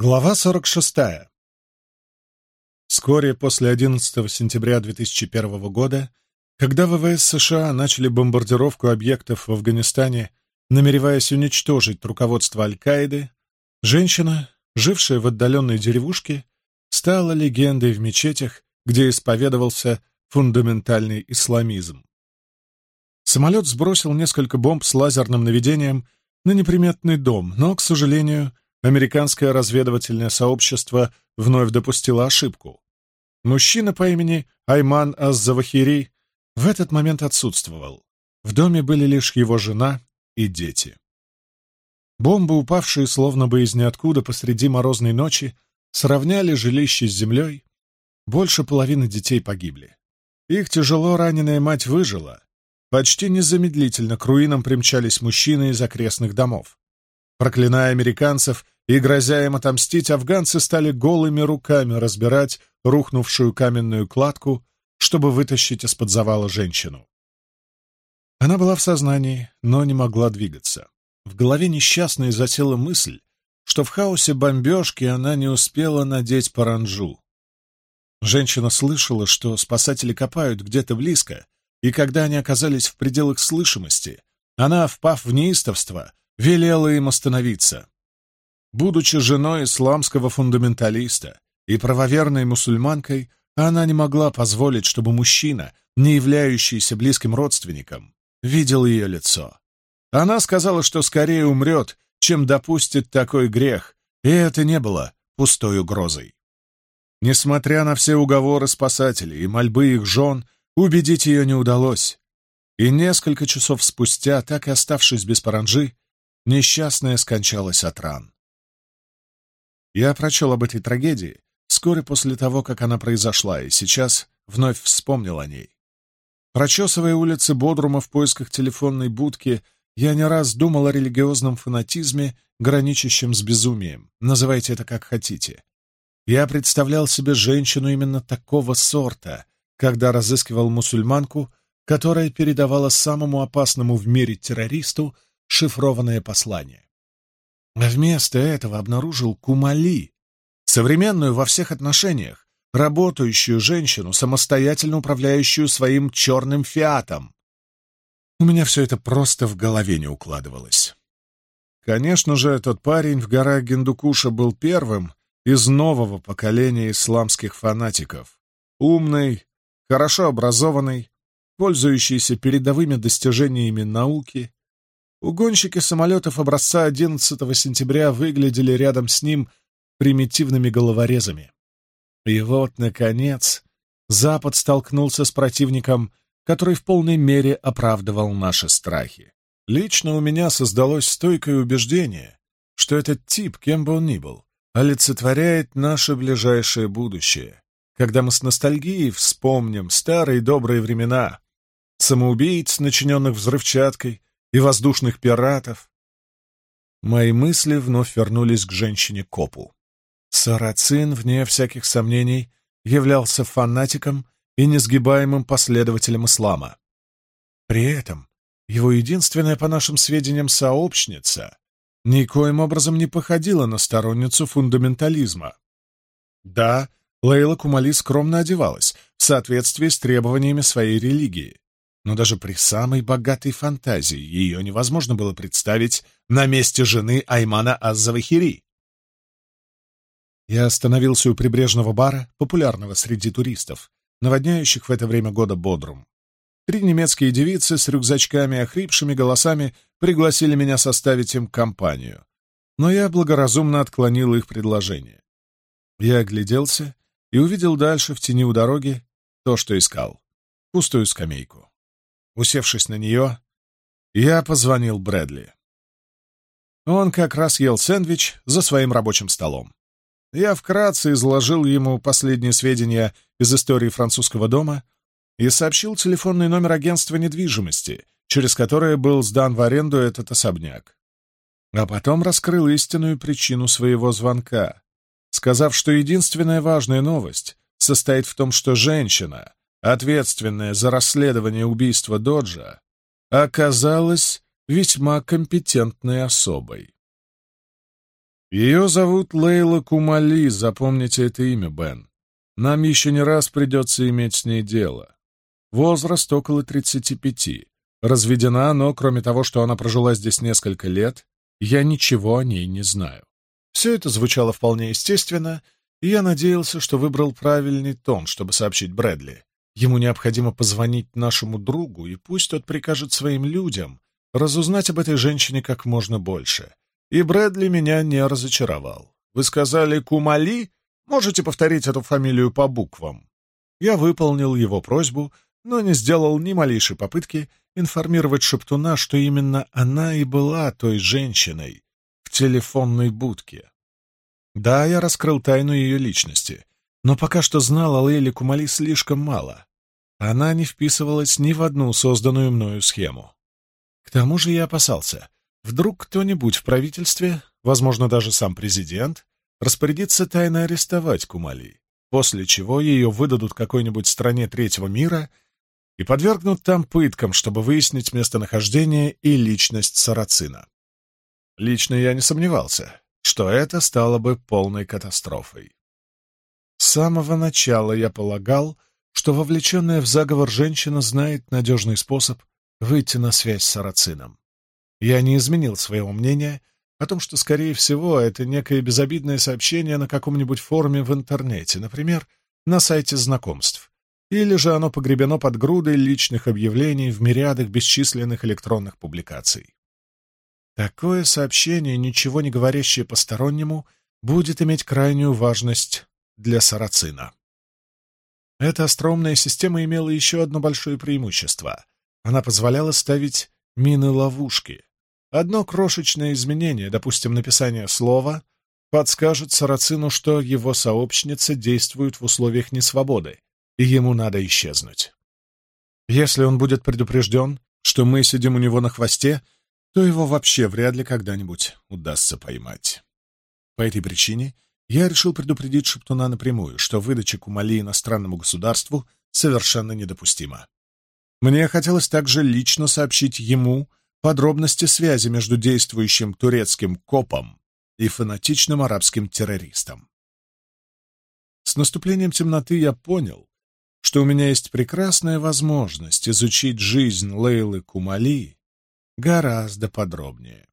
Глава 46. Вскоре после 11 сентября 2001 года, когда ВВС США начали бомбардировку объектов в Афганистане, намереваясь уничтожить руководство Аль-Каиды, женщина, жившая в отдаленной деревушке, стала легендой в мечетях, где исповедовался фундаментальный исламизм. Самолет сбросил несколько бомб с лазерным наведением на неприметный дом, но, к сожалению, Американское разведывательное сообщество вновь допустило ошибку. Мужчина по имени Айман Аззавахири в этот момент отсутствовал. В доме были лишь его жена и дети. Бомбы, упавшие словно бы из ниоткуда посреди морозной ночи, сравняли жилище с землей. Больше половины детей погибли. Их тяжело раненая мать выжила. Почти незамедлительно к руинам примчались мужчины из окрестных домов. Проклиная американцев и грозя им отомстить, афганцы стали голыми руками разбирать рухнувшую каменную кладку, чтобы вытащить из-под завала женщину. Она была в сознании, но не могла двигаться. В голове несчастной засела мысль, что в хаосе бомбежки она не успела надеть паранджу. Женщина слышала, что спасатели копают где-то близко, и когда они оказались в пределах слышимости, она, впав в неистовство, велела им остановиться. Будучи женой исламского фундаменталиста и правоверной мусульманкой, она не могла позволить, чтобы мужчина, не являющийся близким родственником, видел ее лицо. Она сказала, что скорее умрет, чем допустит такой грех, и это не было пустой угрозой. Несмотря на все уговоры спасателей и мольбы их жен, убедить ее не удалось. И несколько часов спустя, так и оставшись без паранджи, Несчастная скончалась от ран. Я прочел об этой трагедии вскоре после того, как она произошла, и сейчас вновь вспомнил о ней. Прочесывая улицы Бодрума в поисках телефонной будки, я не раз думал о религиозном фанатизме, граничащем с безумием, называйте это как хотите. Я представлял себе женщину именно такого сорта, когда разыскивал мусульманку, которая передавала самому опасному в мире террористу шифрованное послание. Вместо этого обнаружил Кумали, современную во всех отношениях, работающую женщину, самостоятельно управляющую своим черным фиатом. У меня все это просто в голове не укладывалось. Конечно же, этот парень в горах Гиндукуша был первым из нового поколения исламских фанатиков. Умный, хорошо образованный, пользующийся передовыми достижениями науки Угонщики самолетов образца 11 сентября выглядели рядом с ним примитивными головорезами. И вот, наконец, Запад столкнулся с противником, который в полной мере оправдывал наши страхи. Лично у меня создалось стойкое убеждение, что этот тип, кем бы он ни был, олицетворяет наше ближайшее будущее, когда мы с ностальгией вспомним старые добрые времена, самоубийц, начиненных взрывчаткой, и воздушных пиратов. Мои мысли вновь вернулись к женщине-копу. Сарацин, вне всяких сомнений, являлся фанатиком и несгибаемым последователем ислама. При этом его единственная, по нашим сведениям, сообщница никоим образом не походила на сторонницу фундаментализма. Да, Лейла Кумали скромно одевалась в соответствии с требованиями своей религии, но даже при самой богатой фантазии ее невозможно было представить на месте жены Аймана Аззавахири. Я остановился у прибрежного бара, популярного среди туристов, наводняющих в это время года бодрум. Три немецкие девицы с рюкзачками и охрипшими голосами пригласили меня составить им компанию, но я благоразумно отклонил их предложение. Я огляделся и увидел дальше, в тени у дороги, то, что искал — пустую скамейку. Усевшись на нее, я позвонил Брэдли. Он как раз ел сэндвич за своим рабочим столом. Я вкратце изложил ему последние сведения из истории французского дома и сообщил телефонный номер агентства недвижимости, через которое был сдан в аренду этот особняк. А потом раскрыл истинную причину своего звонка, сказав, что единственная важная новость состоит в том, что женщина, ответственная за расследование убийства Доджа, оказалась весьма компетентной особой. Ее зовут Лейла Кумали, запомните это имя, Бен. Нам еще не раз придется иметь с ней дело. Возраст около 35. Разведена, но кроме того, что она прожила здесь несколько лет, я ничего о ней не знаю. Все это звучало вполне естественно, и я надеялся, что выбрал правильный тон, чтобы сообщить Брэдли. Ему необходимо позвонить нашему другу, и пусть тот прикажет своим людям разузнать об этой женщине как можно больше. И Брэдли меня не разочаровал. Вы сказали «Кумали»? Можете повторить эту фамилию по буквам?» Я выполнил его просьбу, но не сделал ни малейшей попытки информировать Шептуна, что именно она и была той женщиной в телефонной будке. Да, я раскрыл тайну ее личности, но пока что знал о Лейле Кумали слишком мало. Она не вписывалась ни в одну созданную мною схему. К тому же я опасался, вдруг кто-нибудь в правительстве, возможно, даже сам президент, распорядится тайно арестовать Кумали, после чего ее выдадут какой-нибудь стране третьего мира и подвергнут там пыткам, чтобы выяснить местонахождение и личность Сарацина. Лично я не сомневался, что это стало бы полной катастрофой. С самого начала я полагал, что вовлеченная в заговор женщина знает надежный способ выйти на связь с Сарацином. Я не изменил своего мнения о том, что, скорее всего, это некое безобидное сообщение на каком-нибудь форуме в интернете, например, на сайте знакомств, или же оно погребено под грудой личных объявлений в мириадах бесчисленных электронных публикаций. Такое сообщение, ничего не говорящее постороннему, будет иметь крайнюю важность для Сарацина. Эта остроумная система имела еще одно большое преимущество. Она позволяла ставить мины-ловушки. Одно крошечное изменение, допустим, написание слова, подскажет Сарацину, что его сообщница действует в условиях несвободы, и ему надо исчезнуть. Если он будет предупрежден, что мы сидим у него на хвосте, то его вообще вряд ли когда-нибудь удастся поймать. По этой причине — я решил предупредить Шептуна напрямую, что выдача Кумали иностранному государству совершенно недопустима. Мне хотелось также лично сообщить ему подробности связи между действующим турецким копом и фанатичным арабским террористом. С наступлением темноты я понял, что у меня есть прекрасная возможность изучить жизнь Лейлы Кумали гораздо подробнее.